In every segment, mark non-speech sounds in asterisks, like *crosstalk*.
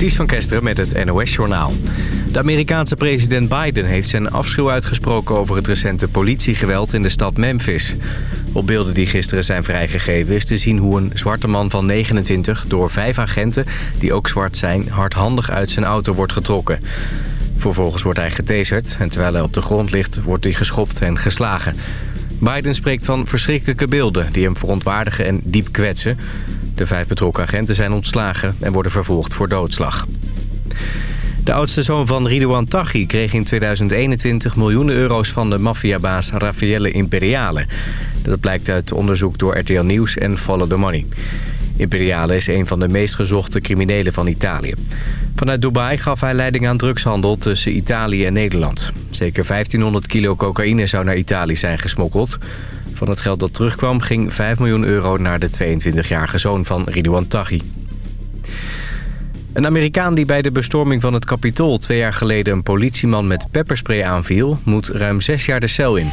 Ties van Kesteren met het NOS-journaal. De Amerikaanse president Biden heeft zijn afschuw uitgesproken... over het recente politiegeweld in de stad Memphis. Op beelden die gisteren zijn vrijgegeven is te zien hoe een zwarte man van 29... door vijf agenten, die ook zwart zijn, hardhandig uit zijn auto wordt getrokken. Vervolgens wordt hij getaserd en terwijl hij op de grond ligt... wordt hij geschopt en geslagen. Biden spreekt van verschrikkelijke beelden die hem verontwaardigen en diep kwetsen... De vijf betrokken agenten zijn ontslagen en worden vervolgd voor doodslag. De oudste zoon van Ridouan Taghi kreeg in 2021 miljoenen euro's van de maffiabaas Raffaele Imperiale. Dat blijkt uit onderzoek door RTL Nieuws en Follow the Money. Imperiale is een van de meest gezochte criminelen van Italië. Vanuit Dubai gaf hij leiding aan drugshandel tussen Italië en Nederland. Zeker 1500 kilo cocaïne zou naar Italië zijn gesmokkeld. Van het geld dat terugkwam ging 5 miljoen euro naar de 22-jarige zoon van Ridouan Taghi. Een Amerikaan die bij de bestorming van het Capitool twee jaar geleden een politieman met pepperspray aanviel, moet ruim zes jaar de cel in.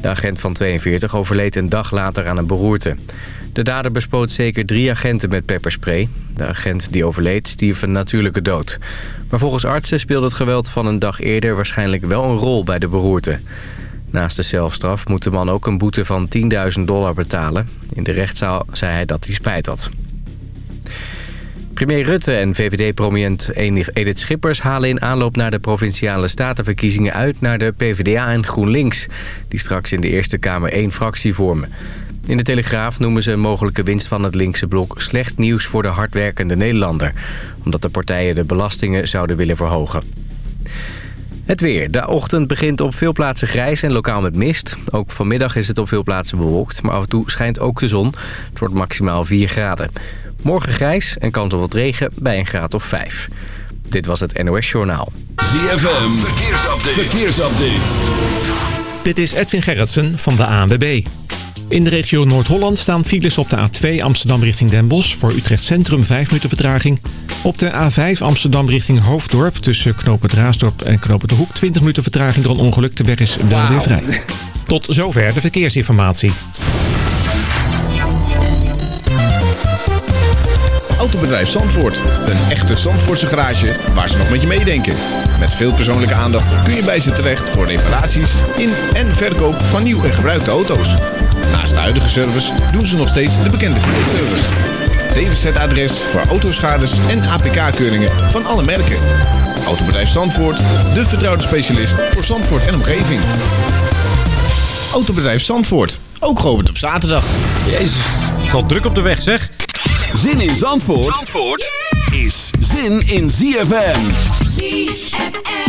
De agent van 42 overleed een dag later aan een beroerte. De dader bespoot zeker drie agenten met pepperspray. De agent die overleed stierf een natuurlijke dood. Maar volgens artsen speelde het geweld van een dag eerder waarschijnlijk wel een rol bij de beroerte. Naast de zelfstraf moet de man ook een boete van 10.000 dollar betalen. In de rechtszaal zei hij dat hij spijt had. Premier Rutte en VVD-prominent Edith Schippers halen in aanloop naar de provinciale statenverkiezingen uit naar de PvdA en GroenLinks, die straks in de Eerste Kamer één fractie vormen. In de Telegraaf noemen ze een mogelijke winst van het linkse blok slecht nieuws voor de hardwerkende Nederlander, omdat de partijen de belastingen zouden willen verhogen. Het weer. De ochtend begint op veel plaatsen grijs en lokaal met mist. Ook vanmiddag is het op veel plaatsen bewolkt, maar af en toe schijnt ook de zon. Het wordt maximaal 4 graden. Morgen grijs en kans op wat regen bij een graad of 5. Dit was het NOS Journaal. ZFM. Verkeersupdate. Verkeersupdate. Dit is Edwin Gerritsen van de ANWB. In de regio Noord-Holland staan files op de A2 Amsterdam richting Den Bosch... voor Utrecht Centrum 5 minuten vertraging. Op de A5 Amsterdam richting Hoofddorp... tussen Knopen Raasdorp en Knopen de Hoek... 20 minuten vertraging door een ongeluk. De weg is wel weer vrij. Tot zover de verkeersinformatie. Autobedrijf Zandvoort. Een echte Zandvoortse garage waar ze nog met je meedenken. Met veel persoonlijke aandacht kun je bij ze terecht... voor reparaties in en verkoop van nieuw en gebruikte auto's. Naast de huidige service doen ze nog steeds de bekende Fiat-service. DWZ-adres voor autoschades en APK-keuringen van alle merken. Autobedrijf Zandvoort, de vertrouwde specialist voor Zandvoort en omgeving. Autobedrijf Zandvoort, ook geopend op zaterdag. Jezus, al druk op de weg zeg. Zin in Zandvoort, Zandvoort is zin in ZFM. ZFM.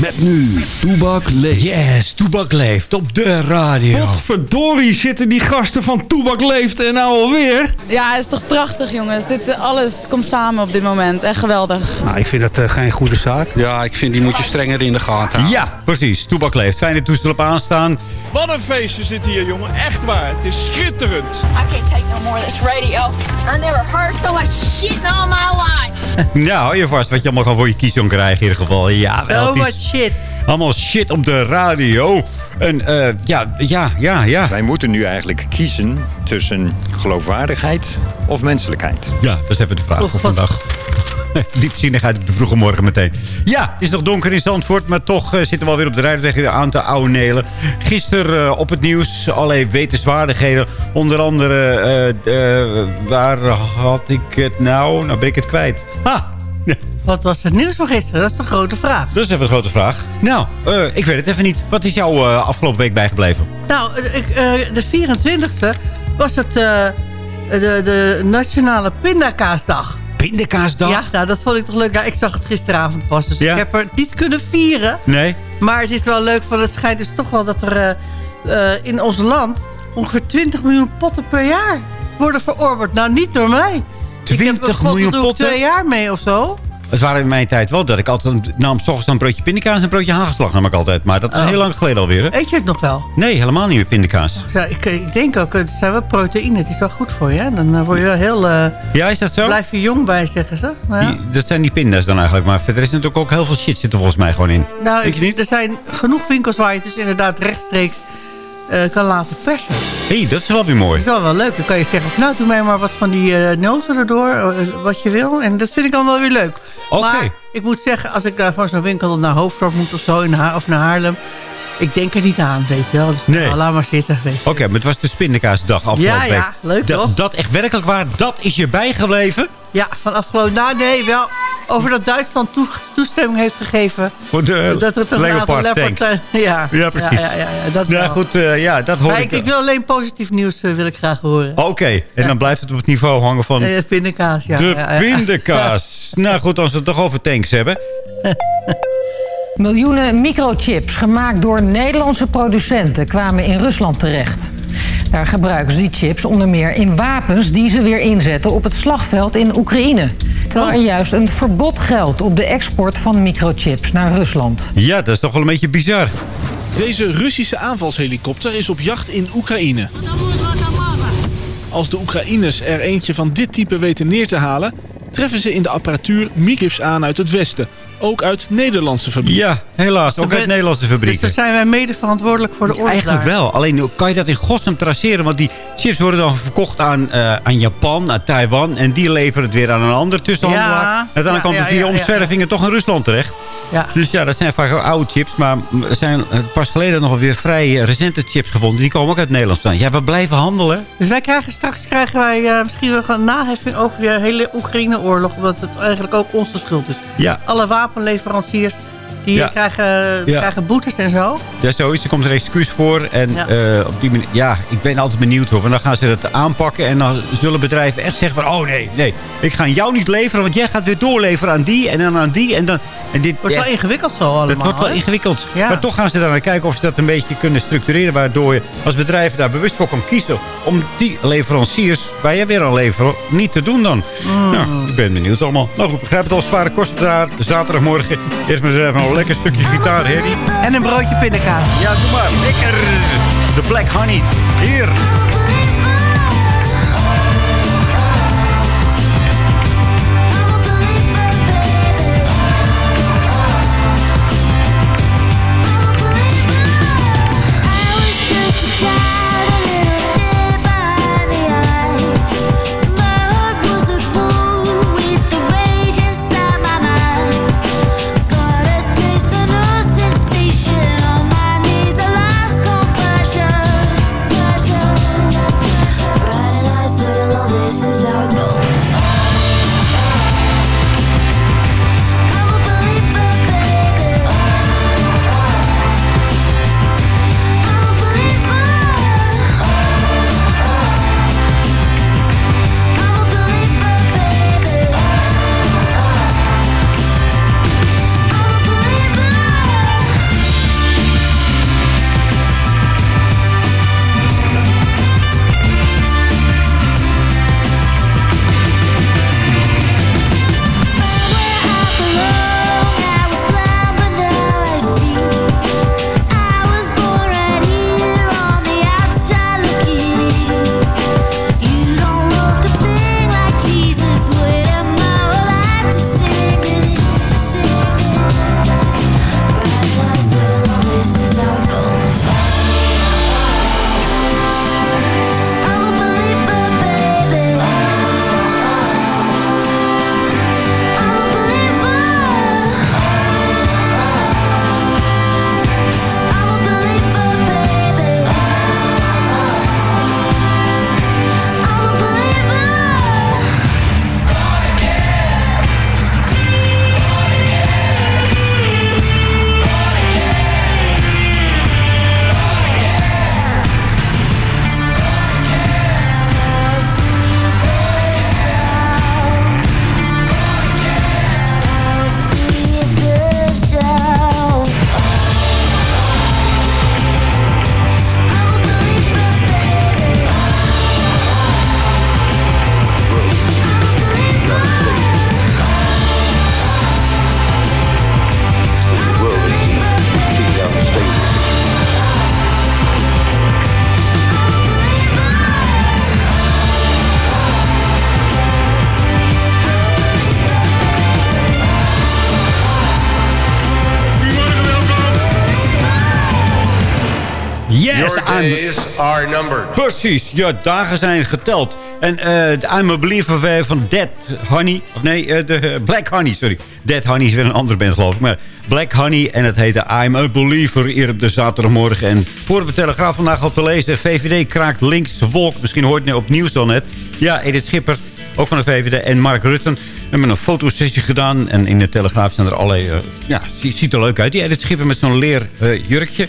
Met nu, Toebak leeft. Yes, Toebak leeft op de radio. Verdorie zitten die gasten van Toebak Leeft en nou alweer. Ja, het is toch prachtig jongens. Dit, eh, alles komt samen op dit moment. Echt geweldig. Nou, ik vind dat uh, geen goede zaak. Ja, ik vind die moet je strenger in de gaten houden. Ja, precies. Toebak leeft. Fijne toestel op aanstaan. Wat een feestje zit hier jongen. Echt waar. Het is schitterend. I can't take no more of this radio. I never heard so much shit in all my life. *laughs* nou, hou je vast wat je allemaal gewoon voor je kies kan krijgen in ieder geval. Ja, wel. So much shit. Allemaal shit op de radio. En uh, ja, ja, ja, ja. Wij moeten nu eigenlijk kiezen tussen geloofwaardigheid of menselijkheid. Ja, dat is even de vraag voor vandaag. *laughs* Diepzinnigheid op de vroege morgen meteen. Ja, het is nog donker in Zandvoort, maar toch uh, zitten we alweer op de rijden tegen een aantal oude nelen. Gisteren uh, op het nieuws allerlei wetenswaardigheden. Onder andere, uh, waar had ik het nou? Nou ben ik het kwijt. Ha! Wat was het nieuws van gisteren? Dat is de grote vraag. Dat is even de grote vraag. Nou, uh, ik weet het even niet. Wat is jou uh, afgelopen week bijgebleven? Nou, ik, uh, de 24e was het de, de Nationale Pindakaasdag. Pindakaasdag? Ja, nou, dat vond ik toch leuk. Ja, ik zag het gisteravond pas, dus ja? ik heb er niet kunnen vieren. Nee. Maar het is wel leuk, want het schijnt dus toch wel dat er in ons land... ongeveer 20 miljoen potten per jaar worden verorberd. Nou, niet door mij. 20 ik heb, miljoen potten? twee jaar mee of zo. Het waren in mijn tijd wel dat ik altijd nam s ochtends een broodje pindakaas en een broodje hagelslag nam ik altijd. Maar dat is Oh. heel lang geleden alweer. Hè? Eet je het nog wel? Nee, helemaal niet meer pindakaas. Ja, ik, ik denk ook, het zijn wel proteïne. Het is wel goed voor je. Hè? Dan eh, word je wel heel... eh, Ja, is dat zo? Blijf je jong bij, zeggen ze. Maar ja. Die- dat zijn die pinda's dan eigenlijk. Maar verder is natuurlijk ook heel veel shit zit er volgens mij gewoon in. Nou, je niet? er zijn genoeg winkels waar je het dus inderdaad rechtstreeks eh, kan laten persen. Hé, hey, dat is wel weer mooi. Dat is wel wel leuk. Dan kan je zeggen, nou doe mij maar wat van die noten erdoor, wat je wil. En dat vind ik dan wel weer leuk. Oké. Maar ik moet zeggen, als ik daar van zo'n winkel naar Hoofddorp moet of zo, in of naar Haarlem... Ik denk er niet aan, weet je wel. Dus Nee. nou, laat maar zitten. Weet je. Oké, maar het was de spindakaasdag afgelopen Ja, ja, week. leuk Dat- toch? Dat echt werkelijk waar, dat is je bijgebleven? Ja, van afgelopen... Nou, nee, wel over dat Duitsland toe- toestemming heeft gegeven... Voor de dat toch een Leopard Leopard... tanks. eh, ja. Ja, precies. Ja, ja, ja, dat Ja, goed, eh, ja, dat hoor Maar ik. ik, ik wil alleen positief nieuws eh, wil ik graag horen. Oké, en dan blijft het op het niveau hangen van Eh, pindakaas, ja. de pindakaas. Nou goed, als we het toch over tanks hebben. *laughs* Miljoenen microchips gemaakt door Nederlandse producenten kwamen in Rusland terecht. Daar gebruiken ze die chips onder meer in wapens die ze weer inzetten op het slagveld in Oekraïne. Terwijl er juist een verbod geldt op de export van microchips naar Rusland. Ja, dat is toch wel een beetje bizar. Deze Russische aanvalshelikopter is op jacht in Oekraïne. Als de Oekraïners er eentje van dit type weten neer te halen... treffen ze in de apparatuur microchips aan uit het westen. Ook uit Nederlandse fabrieken. Ja, helaas. Ook uit Nederlandse Dus fabrieken. dan zijn wij mede verantwoordelijk voor de oorlog Eigenlijk daar. wel. Alleen kan je dat in godsnaam traceren? Want die chips worden dan verkocht aan, eh, aan Japan, aan Taiwan. En die leveren het weer aan een ander tussenhandelaar. Ja, en dan ja, komt ja, dus die ja, ja. omzwervingen toch in Rusland terecht. Ja. Dus ja, dat zijn vaak oude chips. Maar er zijn eh, pas geleden nog weer vrij eh, recente chips gevonden. Die komen ook uit Nederland staan. Ja, we blijven handelen. Dus wij krijgen straks krijgen wij eh, misschien wel een naheffing over de hele Oekraïne-oorlog. Omdat het eigenlijk ook onze schuld is. Ja. Alle wapenleveranciers die Ja. krijgen, Ja. krijgen boetes en zo. Ja, zoiets. Er komt er excuus voor. En Ja. eh, op die manier, ja, ik ben altijd benieuwd hoor. Want dan gaan ze het aanpakken. En dan zullen bedrijven echt zeggen van... Oh nee, nee. Ik ga jou niet leveren. Want jij gaat weer doorleveren aan die. En dan aan die. En dan... En dit, Wordt wel ingewikkeld zo allemaal. Het wordt wel ingewikkeld. Maar toch gaan ze daar naar kijken of ze dat een beetje kunnen structureren. Waardoor je als bedrijf daar bewust voor kan kiezen. Om die leveranciers, waar jij weer aan leveren, niet te doen dan. Mm. Nou, ik ben benieuwd allemaal. Nou goed, begrijp het al. Zware kosten daar. Zaterdagmorgen. Eerst maar eens even lekker stukje gitaar, Harry. En een broodje pindakaas. Ja, doe maar. Lekker. De Black Honey. Hier. Precies, ja, dagen zijn geteld. En de I'm a Believer van Dead Honey. Of nee, eh, de eh, Black Honey, sorry. Dead Honey is weer een andere band, geloof ik. Maar Black Honey en het heette I'm a Believer hier op de zaterdagmorgen. En voor de Telegraaf vandaag al te lezen. VVD kraakt links wolk. Misschien hoort je op nieuws dan net. Ja, Edith Schipper, ook van de VVD. En Mark Rutten hebben een fotosessie gedaan. En in de Telegraaf zijn er allerlei... ja, ziet, ziet er leuk uit. Die Edith Schipper met zo'n leer jurkje.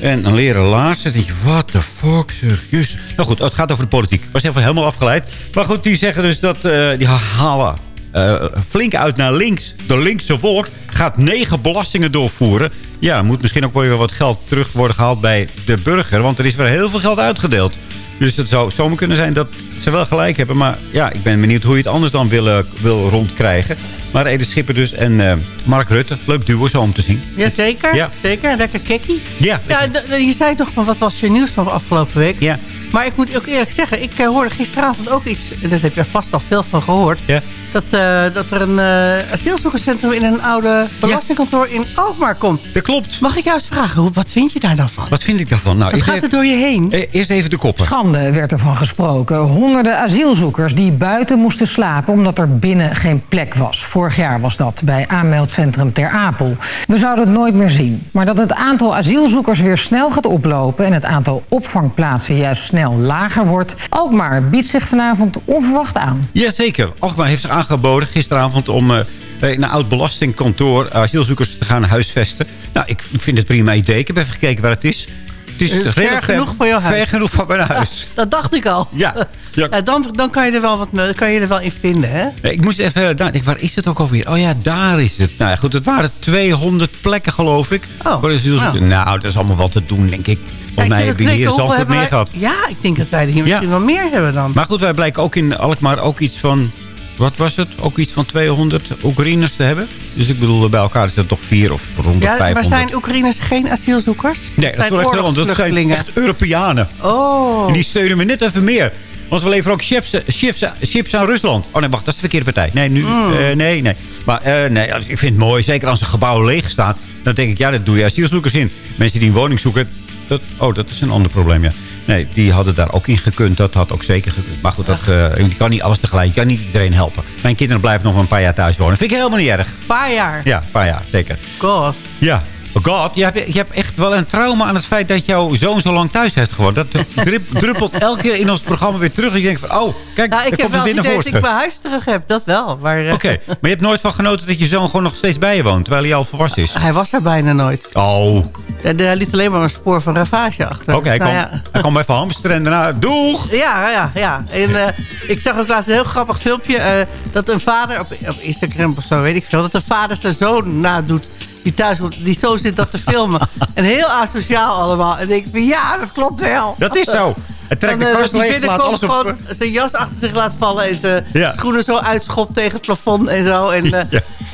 En een leren laars. Dan denk what the fuck, serieus. Nou goed, het gaat over de politiek. was even helemaal afgeleid. Maar goed, die zeggen dus dat uh, die halen uh, flink uit naar links. De linkse wolk gaat negen belastingen doorvoeren. Ja, moet misschien ook weer wat geld terug worden gehaald bij de burger. Want er is weer heel veel geld uitgedeeld. Dus het zou zomaar kunnen zijn dat ze wel gelijk hebben. Maar ja, ik ben benieuwd hoe je het anders dan wil, wil rondkrijgen. Maar Edith Schipper dus en uh, Mark Rutte. Leuk duo zo om te zien. Jazeker, ja. zeker. Lekker kekkie. Ja, ja je zei toch van wat was je nieuws van afgelopen week? Ja. Maar ik moet ook eerlijk zeggen, ik uh, hoorde gisteravond ook iets... en daar heb je vast al veel van gehoord... Ja. Dat, uh, dat er een uh, asielzoekerscentrum in een oude belastingkantoor in Alkmaar komt. Dat klopt. Mag ik jou eens vragen, hoe, wat vind je daar dan van? Wat vind ik daarvan? Nou, wat gaat er door je heen? Eerst even de koppen. Schande werd ervan gesproken. Honderden asielzoekers die buiten moesten slapen omdat er binnen geen plek was. Vorig jaar was dat bij aanmeldcentrum Ter Apel. We zouden het nooit meer zien. Maar dat het aantal asielzoekers weer snel gaat oplopen... en het aantal opvangplaatsen juist snel lager wordt... Alkmaar biedt zich vanavond onverwacht aan. Jazeker. Alkmaar heeft zich aangeboden gisteravond om uh, een oud belastingkantoor asielzoekers te gaan huisvesten. Nou, ik vind het prima idee. Ik heb even gekeken waar het is. Het is ver, ver genoeg van jouw huis. Ver genoeg van mijn huis. dat dacht ik al. Ja. ja. dan, dan kan, je er wel wat, kan je er wel in vinden, hè? Ik moest even... Nou, ik, waar is het ook alweer? Oh ja, daar is het. Nou ja, goed, het waren 200 plekken, geloof ik. Oh. Nou. nou, dat is allemaal wat te doen, denk ik. Volgens mij hebben we hier zelf wat meer gehad. Ja, ik denk dat wij er hier misschien wel meer hebben dan. Maar goed, wij blijken ook in Alkmaar ook iets van wat was het? Ook iets van 200 Oekraïners te hebben. Dus ik bedoel, bij elkaar is dat toch vier of rond de ja, 500. Maar zijn Oekraïners geen asielzoekers? Nee, dat, dat, echt, dat zijn echt Europeanen. Oh. En die steunen me net even meer. Want we leveren ook chips, chips, chips aan Rusland. Oh nee, wacht, dat is de verkeerde partij. Nee, nu, mm. uh, nee, nee. Maar uh, nee, ik vind het mooi, zeker als een gebouw leeg staat. Dan denk ik, ja, dat doe je asielzoekers in. Mensen die een woning zoeken, dat, oh, dat is een ander probleem, ja. Nee, die hadden daar ook in gekund. Dat had ook zeker gekund. Maar goed, dat, uh, je kan niet alles tegelijk. Je kan niet iedereen helpen. Mijn kinderen blijven nog een paar jaar thuis wonen. Vind ik helemaal niet erg. Een paar jaar? Ja, een paar jaar, zeker. God. Ja, God, je hebt, je hebt echt wel een trauma aan het feit dat jouw zoon zo lang thuis heeft gewoond. Dat *laughs* druppelt elke keer in ons programma weer terug. En je denkt van, oh, kijk, nou, ik heb wel idee dat ik mijn huis terug heb. Dat wel. Uh... Oké, maar je hebt nooit van genoten dat je zoon gewoon nog steeds bij je woont. Terwijl hij al volwassen is. Hij was er bijna nooit. Oh. Hij liet alleen maar een spoor van ravage achter. Oké, okay, dus, nou, ja. hij kwam even hamsteren en daarna, doeg! Ja, ja, ja. En uh, ik zag ook laatst een heel grappig filmpje. Uh, dat een vader, op, op Instagram of zo, weet ik veel. Dat een vader zijn zoon nadoet die thuis komt, die zo zit dat te filmen. *laughs* en heel asociaal allemaal. En ik van ja, dat klopt wel. Dat is zo. Het trekt de eh, kast leeg, laat alles op... zijn jas achter zich laat vallen en zijn schoenen zo uitschopt tegen het plafond en zo. En, uh,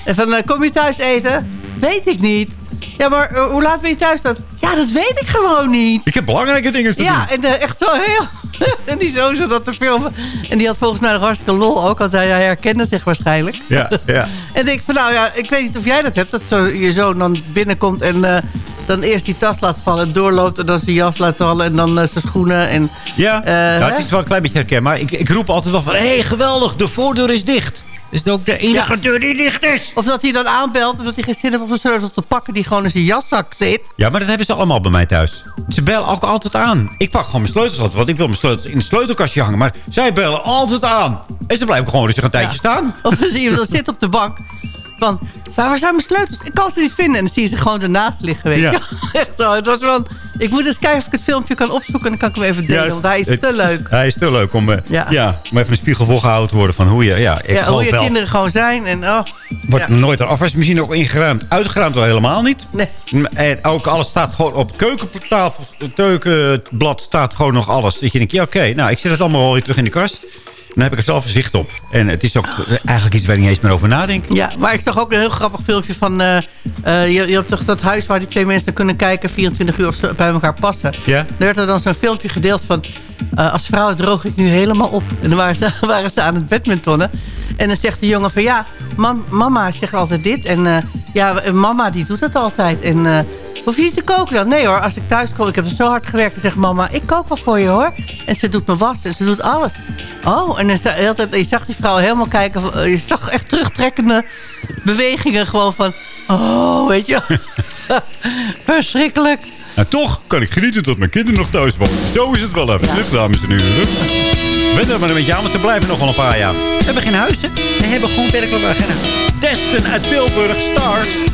en van, uh, kom je thuis eten? Weet ik niet. Ja, maar hoe laat ben je thuis dan? Ja, dat weet ik gewoon niet. Ik heb belangrijke dingen te ja, doen. Ja, en echt zo heel... *laughs* en die zo dat te filmen. En die had volgens mij een hartstikke lol ook. Want hij, hij herkende zich waarschijnlijk. Ja, ja. *laughs* en ik van, nou ja, ik weet niet of jij dat hebt. Dat zo, je zoon dan binnenkomt en uh, dan eerst die tas laat vallen. Doorloopt en dan zijn jas laat vallen. En dan uh, zijn schoenen. En, ja, uh, het is wel een klein beetje herkenbaar. Ik, ik roep altijd wel van, hé, hey, geweldig, de voordeur is dicht. Is het ook de enige deur die dicht is? Of dat hij dan aanbelt omdat hij geen zin heeft om een sleutel te pakken... die gewoon in zijn jaszak zit. Ja, maar dat hebben ze allemaal bij mij thuis. Ze bellen ook altijd aan. Ik pak gewoon mijn sleutels altijd, want ik wil mijn sleutels in het sleutelkastje hangen. Maar zij bellen altijd aan. En ze blijven gewoon rustig een tijdje ja. staan. Of dan zie je zit op de bank van... Waar zijn mijn sleutels? Ik kan ze niet vinden. En dan zie je ze gewoon ernaast liggen. Weet je. Ja. *laughs* Echt zo. Het was wel, ik moet eens kijken of ik het filmpje kan opzoeken. En dan kan ik hem even delen. want hij is te leuk. *laughs* Hij is te leuk om, uh, ja. ja. om even een spiegel voorgehouden te worden. Van hoe je, ja, ik ja, hoe je wel. kinderen gewoon zijn. En, oh, Wordt nooit een afwasmachine ook ingeruimd. Uitgeruimd al helemaal niet. Nee. En ook alles staat gewoon op keukentafel. Het keukenblad staat gewoon nog alles. Dat je denkt, ja oké. nou, ik zet het allemaal wel weer terug in de kast. Dan heb ik er zelf zicht op. En het is ook eigenlijk iets waar ik niet eens meer over nadenk. Ja, maar ik zag ook een heel grappig filmpje van... Uh, uh, je, je hebt toch dat huis waar die twee mensen kunnen kijken... 24 uur of ze bij elkaar passen. Ja. Er werd er dan zo'n filmpje gedeeld van... Uh, als vrouw droog ik nu helemaal op. En dan waren ze, *laughs* waren ze aan het badmintonnen. En dan zegt de jongen van... Ja, mam, mama zegt altijd dit. En ja, mama die doet het altijd. En... Hoef je niet te koken dan? Nee hoor, als ik thuis kom, ik heb zo hard gewerkt. Dan zegt mama, ik kook wel voor je hoor. En ze doet me wassen, ze doet alles. Oh, en je zag die vrouw helemaal kijken. Je zag echt terugtrekkende bewegingen. Gewoon van, oh, weet je. *laughs* Verschrikkelijk. En toch kan ik genieten tot mijn kinderen nog thuis wonen. Zo is het wel even, ja. dames en heren. We er maar een beetje aan, want ze blijven nog wel een paar jaar. We hebben geen huis, hè? We hebben gewoon werkelijk agenda. huis. Destin uit Tilburg, Stars.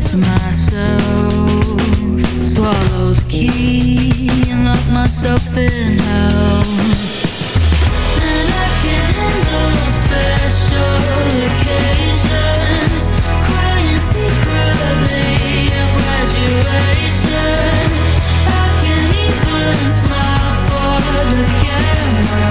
to myself. Swallow the key and lock myself in hell. And I can handle special occasions. Crying secretly at graduation. I can even smile for the camera.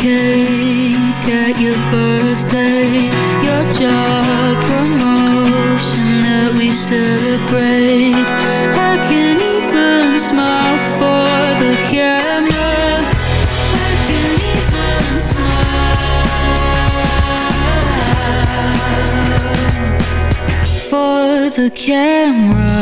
cake at your birthday, your job promotion that we celebrate. I can't even smile for the camera. I can't even smile for the camera.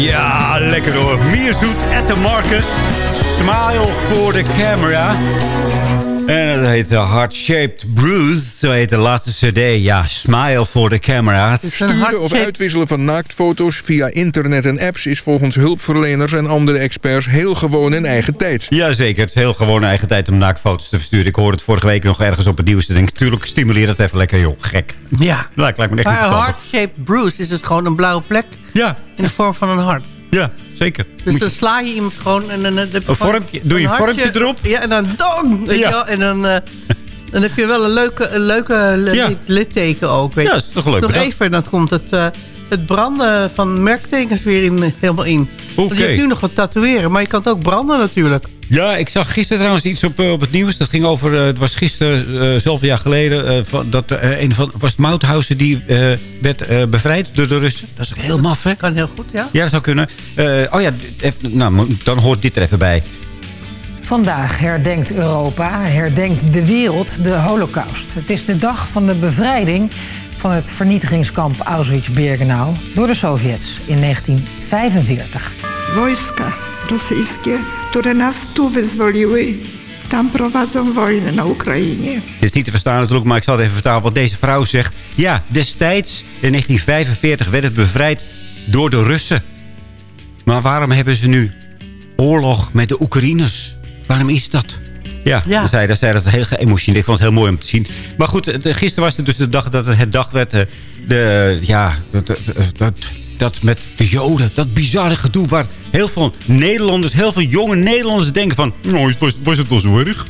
Ja, lekker hoor. Mierzoet at the Marcus. Smile for the camera. En dat heet de Heart Shaped Bruise. Zo heet de laatste cd. Ja, Smile for the camera. Sturen of uitwisselen van naaktfoto's via internet en apps... is volgens hulpverleners en andere experts heel gewoon in eigen tijd. Jazeker, het is heel gewoon eigen tijd om naaktfoto's te versturen. Ik hoorde het vorige week nog ergens op het nieuws. Ik denk, natuurlijk stimuleer dat even lekker, joh. Gek. Ja. Lijkt, lijkt me echt Maar niet een heart-shaped bruise is dus gewoon een blauwe plek. Ja. In de vorm van een hart. Ja, zeker. Dus dan sla je iemand gewoon... En dan, heb je Een vormpje- doe je een hartje. vormpje erop? Ja, en dan dong! Weet Ja. je wel? En dan, eh, *laughs* dan heb je wel een leuke, een leuke Ja. litteken ook. Weet Ja, je. is toch leuk Nog even, dan komt het, eh, het branden van merktekens weer in, helemaal in. Je hebt nu nog wat tatoeëren, maar je kan het ook branden natuurlijk. Ja, ik zag gisteren trouwens iets op, eh, op het nieuws. Dat ging over, eh, het was gisteren, eh zoveel jaar geleden... eh, van, dat eh, een van, was het Mauthausen die eh, werd eh, bevrijd door de Russen. Dat is ook heel maf, hè? Kan heel goed, ja. Ja, dat zou kunnen. Eh, oh ja, even, nou, dan hoort dit er even bij. Vandaag herdenkt Europa, herdenkt de wereld de holocaust. Het is de dag van de bevrijding van het vernietigingskamp Auschwitz-Birkenau door de Sovjets in 1945. Wojska rosyjskie, które nas tu wyzwoliły, tam prowadzą wojnę na Ukrainie. Dit is niet te verstaan natuurlijk, maar ik zal het even vertalen wat deze vrouw zegt. Ja, destijds, in 1945, werd het bevrijd door de Russen. Maar waarom hebben ze nu oorlog met de Oekraïners? Waarom is dat? Ja, Ja. Zei, dan zei dat heel geëmotioneerd. Ik vond het heel mooi om te zien. Maar goed, het- gisteren was het dus de dag dat het dag werd. eh, De, ja, dat, dat, dat, dat met de Joden. Dat bizarre gedoe waar heel veel Nederlanders, heel veel jonge Nederlanders denken van... Nou, was, was het wel zo erg?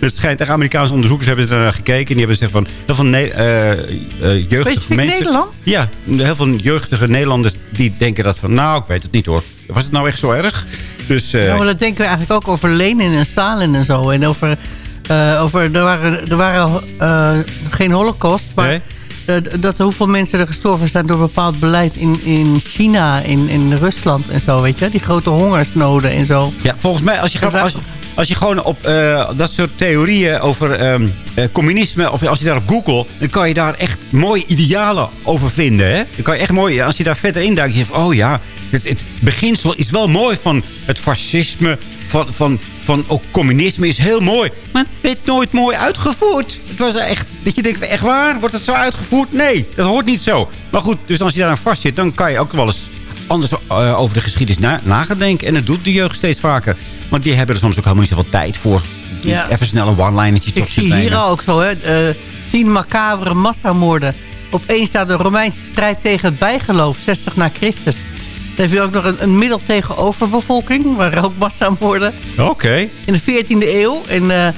Het schijnt, echt Amerikaanse onderzoekers hebben er naar gekeken. En die hebben gezegd van heel veel ne eh, eh, jeugdige mensen... Nederland? Ja, heel veel jeugdige Nederlanders die denken dat van... Nou, ik weet het niet hoor. Was het nou echt zo erg? Dus, Ja, maar dat denken we eigenlijk ook over Lenin en Stalin en zo. En over, eh, over er waren, er waren eh, geen holocaust, maar eh, dat hoeveel mensen er gestorven zijn door bepaald beleid in, in China, in, in Rusland en zo, weet je. Die grote hongersnoden en zo. Ja, volgens mij, als je, als, je- als je gewoon op dat soort theorieën over ehm, eh, communisme... of als je daar op Google, dan kan je daar echt mooie idealen over vinden. Hè? Dan kan je echt mooi, als je daar verder in duikt, je van, oh ja, het, het beginsel is wel mooi van het fascisme... Van, van, van ook communisme is heel mooi. Maar het werd nooit mooi uitgevoerd. Het was echt, dat je denkt, echt waar? Wordt het zo uitgevoerd? Nee, dat hoort niet zo. Maar goed, dus als je daar aan vast zit, dan kan je ook wel eens anders eh, over de geschiedenis na, nagedenken. En dat doet de jeugd steeds vaker. Want die hebben er soms ook helemaal niet zoveel tijd voor. Ja. Even snel een one-linertje Ik zie hier ook zo, hè. eh, tien macabere massamoorden. Opeens staat de Romeinse strijd tegen het bijgeloof, 60 na Christus. Dan heb je ook nog een, een middel tegen overbevolking, waar ook massamoorden. Oké. In de 14e eeuw. En eh,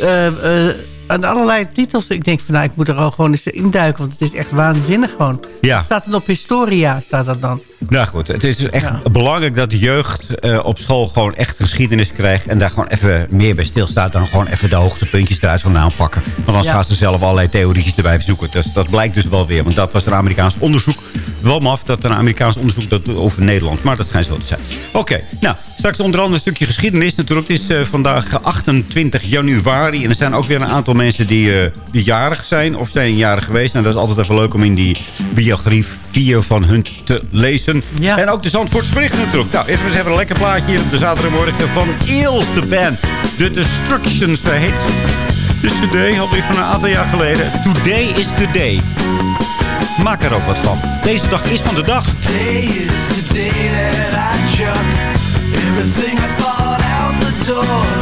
eh, eh, aan allerlei titels. Ik denk van, nou, ik moet er al gewoon eens induiken. Want het is echt waanzinnig gewoon. Ja. Staat het op Historia, staat dat dan. Nou goed, het is dus echt belangrijk dat de jeugd op school gewoon echt geschiedenis krijgt. En daar gewoon even meer bij stilstaat dan gewoon even de hoogtepuntjes eruit vandaan pakken. Want anders Ja. gaan ze zelf allerlei theorietjes erbij zoeken. Dus dat blijkt dus wel weer. Want dat was een Amerikaans onderzoek. Wel maf dat een Amerikaans onderzoek dat over Nederland. Maar dat schijnt zo te zijn. Oké, nou, straks onder andere een stukje geschiedenis natuurlijk. Het is eh, vandaag 28 januari. En er zijn ook weer een aantal mensen die, eh, die jarig zijn. Of zijn jarig geweest. En dat is altijd even leuk om in die biografieën van hun te lezen. En ook de Zandvoortse berichten natuurlijk. Nou, eerst maar eens even een lekker plaatje hier op de zaterdagmorgen van Eels, de band. The Destructions heet de cd, alweer van een aantal jaar geleden. Today is the day. Maak er ook wat van. Deze dag is van de dag. Today is the day that I chuck everything I thought out the door.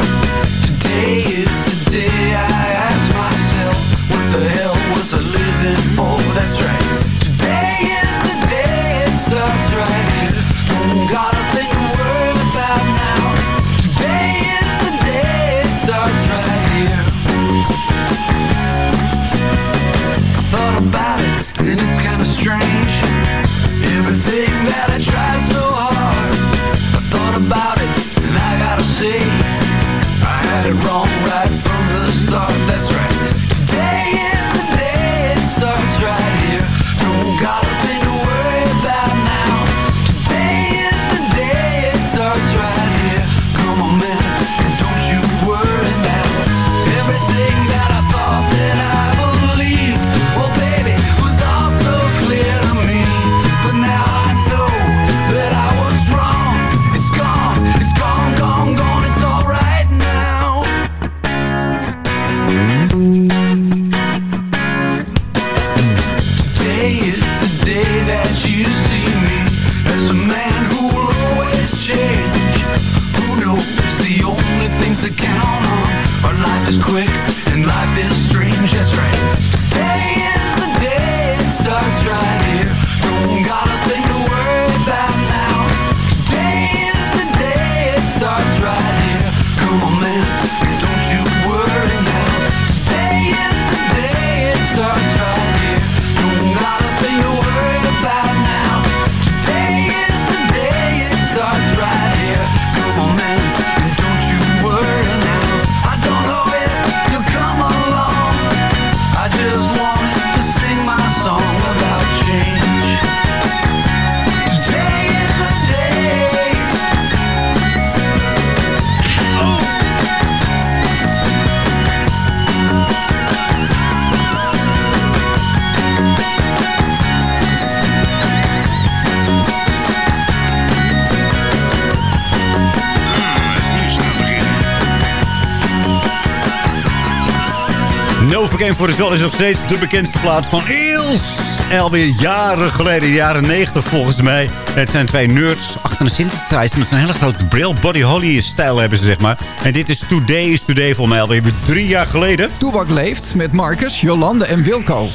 For the Goal is nog steeds de bekendste plaat van Eels. Alweer jaren geleden, jaren 90 volgens mij. Het zijn twee nerds achter een synthesizer met een hele grote bril. Body Holly stijl hebben ze, zeg maar. En dit is Today is Today voor mij alweer drie jaar geleden. Toebak leeft met Marcus, Jolande en Wilco.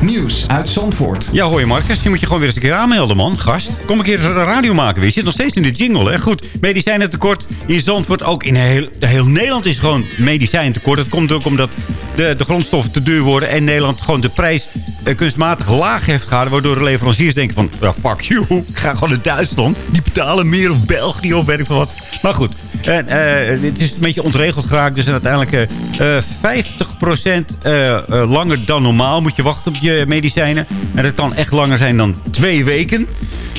Nieuws uit Zandvoort. Ja, hoor je Marcus, je moet je gewoon weer eens een keer aanmelden, man. Gast, kom een keer een radio maken weer. Je zit nog steeds in de jingle, hè. Goed, medicijnentekort in Zandvoort. Ook in heel, heel Nederland is gewoon medicijnentekort. Dat komt ook omdat de, de grondstoffen te duur worden. En Nederland gewoon de prijs eh, kunstmatig laag heeft gehouden. Waardoor de leveranciers denken van, ja, fuck you. *laughs* Ik ga gewoon naar Duitsland. Die betalen meer of België of weet ik veel wat. Maar goed, en, eh, het is een beetje ontregeld geraakt. Dus uiteindelijk eh, eh, 50% eh, eh, langer dan normaal moet je wachten op je medicijnen. En dat kan echt langer zijn dan twee weken.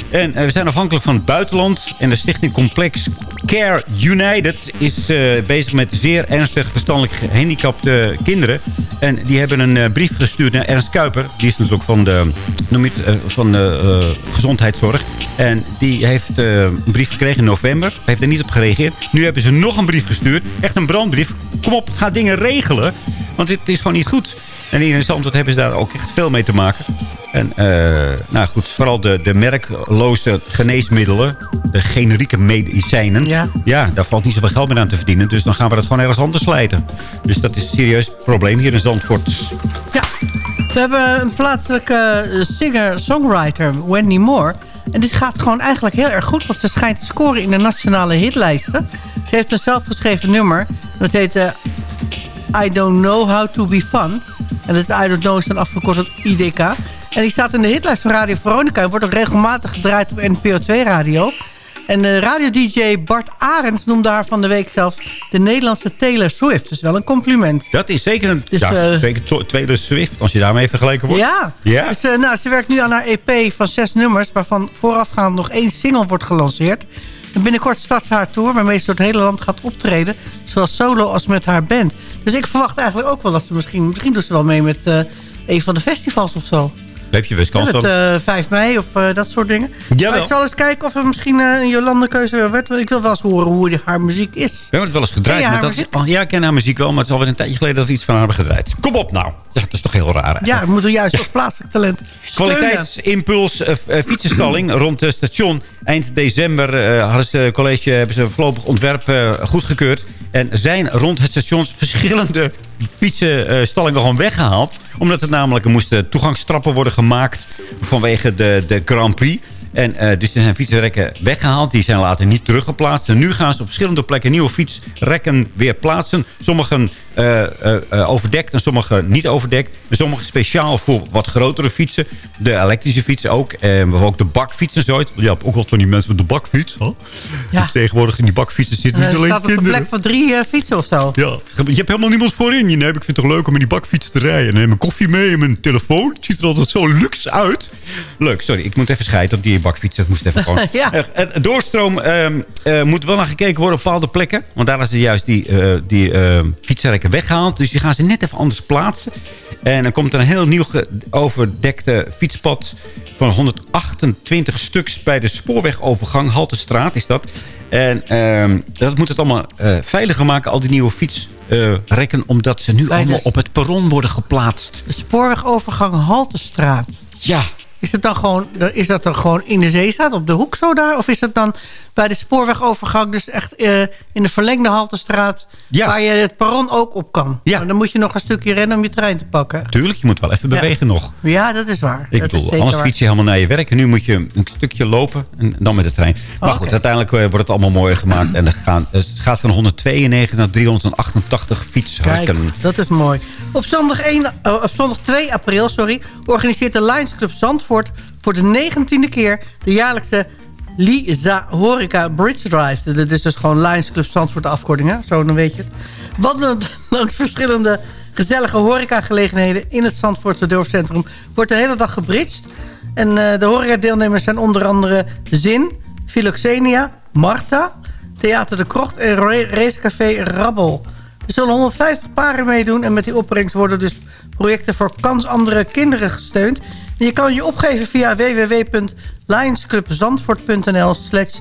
En eh, we zijn afhankelijk van het buitenland. En de stichting Complex Care United is eh, bezig met zeer ernstig verstandelijk gehandicapte kinderen. En die hebben een eh, brief gestuurd naar Ernst Kuiper. Die is natuurlijk van de, noem van de gezondheidszorg. En die heeft een brief gekregen in november. Heeft er niet op gereageerd. Nu hebben ze nog een brief gestuurd. Echt een brandbrief. Kom op, ga dingen regelen. Want dit is gewoon niet goed. En hier in Zandvoort hebben ze daar ook echt veel mee te maken. En eh, nou goed, vooral de, de merkloze geneesmiddelen, de generieke medicijnen. Ja. ja, daar valt niet zoveel geld meer aan te verdienen. Dus dan gaan we dat gewoon ergens anders slijten. Dus dat is een serieus probleem hier in Zandvoort. Ja, we hebben een plaatselijke singer-songwriter, Wendy Moore. En dit gaat gewoon eigenlijk heel erg goed, want ze schijnt te scoren in de nationale hitlijsten. Ze heeft een zelfgeschreven nummer. Dat heet eh, I Don't Know How To Be Fun. En dat is I Don't Know is dan afgekort tot IDK. En die staat in de hitlijst van Radio Veronica. En wordt ook regelmatig gedraaid op NPO 2 radio. En de radio-dj Bart Arends noemde haar van de week zelfs... de Nederlandse Taylor Swift. Dus wel een compliment. Dat is zeker een Dus, ja, eh, zeker to- tweede Swift, als je daarmee vergeleken wordt. Ja, Ja? Dus, eh, nou, ze werkt nu aan haar EP van zes nummers... waarvan voorafgaand nog één single wordt gelanceerd. En binnenkort start haar tour... waarmee ze door het hele land gaat optreden. Zowel solo als met haar band. Dus ik verwacht eigenlijk ook wel dat ze misschien... misschien doet ze wel mee met eh, een van de festivals of zo. Heb je best kans Ja, dan? eh 5 mei of eh, dat soort dingen. Jawel. Maar ik zal eens kijken of er misschien eh, een Jolande keuze werd. Want Ik wil wel eens horen hoe haar muziek is. We hebben het wel eens gedraaid. Maar dat is, oh, ja, ik ken haar muziek wel, maar het is alweer een tijdje geleden dat we iets van haar hebben gedraaid. Kom op nou. Ja, dat is toch heel raar. Ja, we moeten juist op plaatselijk talent steunen. *laughs* Kwaliteitsimpuls fietsenstalling *clears throat* rond het station. Eind december hadden ze het college hebben ze een voorlopig ontwerp goedgekeurd. En zijn rond het station verschillende fietsenstallingen gewoon weggehaald. Omdat er namelijk er moesten toegangstrappen worden gemaakt vanwege de, de Grand Prix. En eh, dus er zijn fietsrekken weggehaald. Die zijn later niet teruggeplaatst. En nu gaan ze op verschillende plekken nieuwe fietsrekken weer plaatsen. Sommigen overdekt en sommige niet overdekt. En sommige speciaal voor wat grotere fietsen. De elektrische fietsen ook. En we hebben ook de bakfietsen zo. Je hebt ook wel van die mensen met de bakfiets. Hè? Ja. Tegenwoordig in die bakfietsen zitten niet Eh, alleen op kinderen. plek van drie eh, fietsen of zo. Ja, je hebt helemaal niemand voorin. Nee, ik vind het toch leuk om in die bakfiets te rijden. En neem mijn koffie mee en mijn telefoon. Het ziet er altijd zo luxe uit. Leuk, sorry. Ik moet even scheiden op die bakfietsen. Ik moest even gewoon... *laughs* Ja. Eh, doorstroom ehm, eh, moet wel naar gekeken worden op bepaalde plekken. Want daar is er juist die, eh die eh, weggehaald. Dus die gaan ze net even anders plaatsen. En dan komt er een heel nieuw overdekte fietspad... van 128 stuks bij de spoorwegovergang. Haltestraat is dat. En ehm, dat moet het allemaal eh, veiliger maken. Al die nieuwe fietsrekken. omdat ze nu Bij de- allemaal op het perron worden geplaatst. De spoorwegovergang Haltestraat. Ja. Is, het dan gewoon, is dat dan gewoon in de zeestraat, op de hoek zo daar? Of is dat dan bij de spoorwegovergang, dus echt eh, in de verlengde Haltestraat... waar je het perron ook op kan? Ja. Maar dan moet je nog een stukje rennen om je trein te pakken. Tuurlijk, je moet wel even Ja. bewegen nog. Ja, dat is waar. Ik dat bedoel, anders waar. fiets je helemaal naar je werk. En nu moet je een stukje lopen en dan met de trein. Maar Oké. goed, uiteindelijk eh, wordt het allemaal mooier gemaakt. En het gaat, het gaat van 192 naar 388 fietsrekken. Kijk, dat is mooi. Op zondag, 1, eh, op zondag 2 april sorry, organiseert de Lions Club Voor de negentiende keer de jaarlijkse Lisa Horeca Bridge Drive. Dit is dus gewoon Lions Club Zandvoort de afkorting, zo dan weet je het. Wandelend *laughs* langs verschillende gezellige horecagelegenheden... in het Zandvoortse dorpscentrum wordt de hele dag gebridged. En eh, de horecadeelnemers zijn onder andere Zin, Philoxenia, Marta... Theater de Krocht en ra- racecafé Rabbel. Er zullen 150 paren meedoen en met die opbrengst worden dus projecten voor kansandere kinderen gesteund. Je kan je opgeven via www.lionsclubzandvoort.nl slash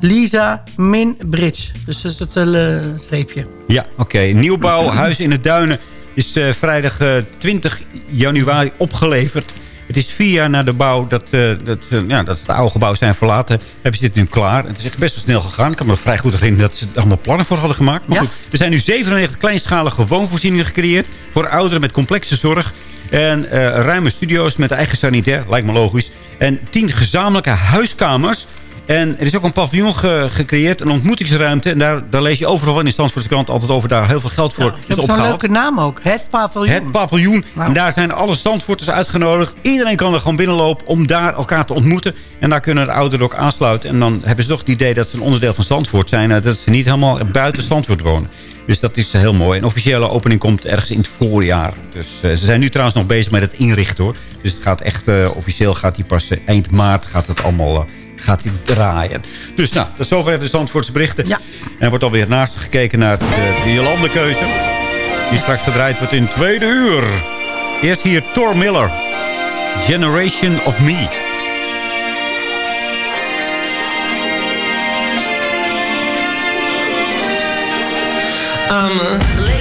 Lisa-bridge. Dus dat is het eh, streepje. Ja, oké. Nieuwbouw, *clears throat* Huis in het Duinen is eh, vrijdag eh, 20 januari opgeleverd. Het is vier jaar na de bouw dat, eh, dat, eh, ja, dat het oude gebouw zijn verlaten. Hebben ze dit nu klaar. Het is echt best wel snel gegaan. Ik kan me vrij goed herinneren dat ze er allemaal plannen voor hadden gemaakt. Maar Ja. goed, er zijn nu 97 kleinschalige woonvoorzieningen gecreëerd. Voor ouderen met complexe zorg. En eh, ruime studio's met eigen sanitair, lijkt me logisch. En 10 gezamenlijke huiskamers. En er is ook een paviljoen ge- gecreëerd, een ontmoetingsruimte. En daar, daar lees je overal wel in de Zandvoortse krant altijd over. Daar heel veel geld voor Ze is hebben zo'n opgehaald. leuke naam ook. Het paviljoen. Het paviljoen. En daar zijn alle Zandvoorters uitgenodigd. Iedereen kan er gewoon binnenlopen om daar elkaar te ontmoeten. En daar kunnen de ouderen ook aansluiten. En dan hebben ze toch het idee dat ze een onderdeel van Zandvoort zijn. eh, Dat ze niet helemaal buiten Zandvoort wonen. Dus dat is heel mooi. En officiële opening komt ergens in het voorjaar. Dus eh, ze zijn nu trouwens nog bezig met het inrichten hoor. Dus het gaat echt, eh, officieel gaat die pas eh, eind maart gaat het allemaal... eh, gaat die draaien. Dus nou, dat is zover even de Zandvoortse berichten. Ja. En er wordt alweer naast gekeken naar de, de Jolande-keuze. Die straks gedraaid wordt in tweede uur. Eerst hier Thor Miller. Generation of Me. I'm a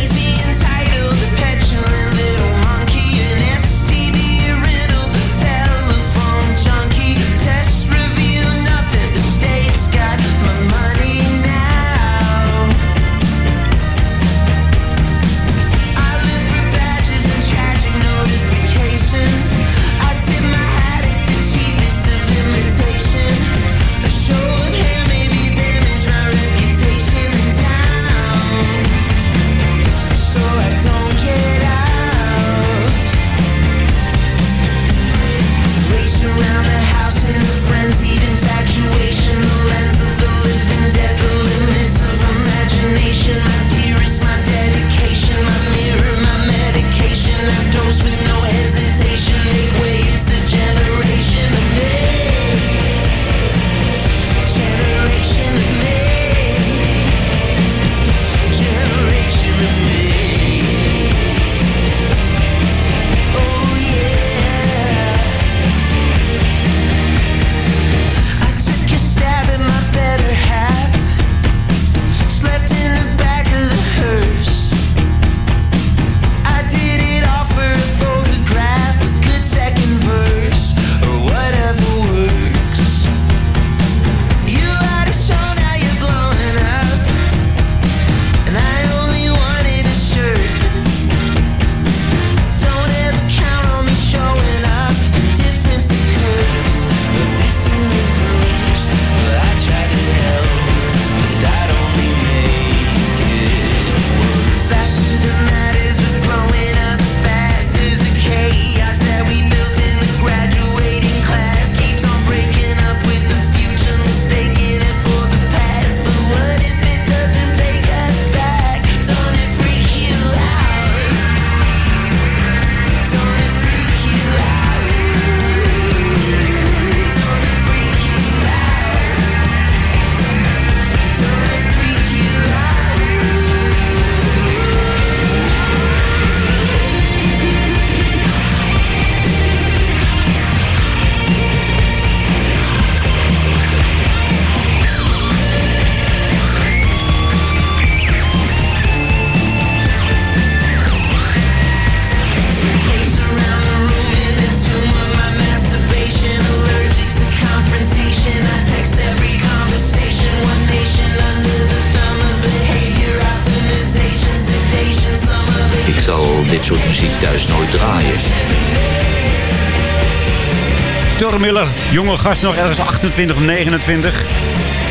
jonge gast nog ergens 28 of 29.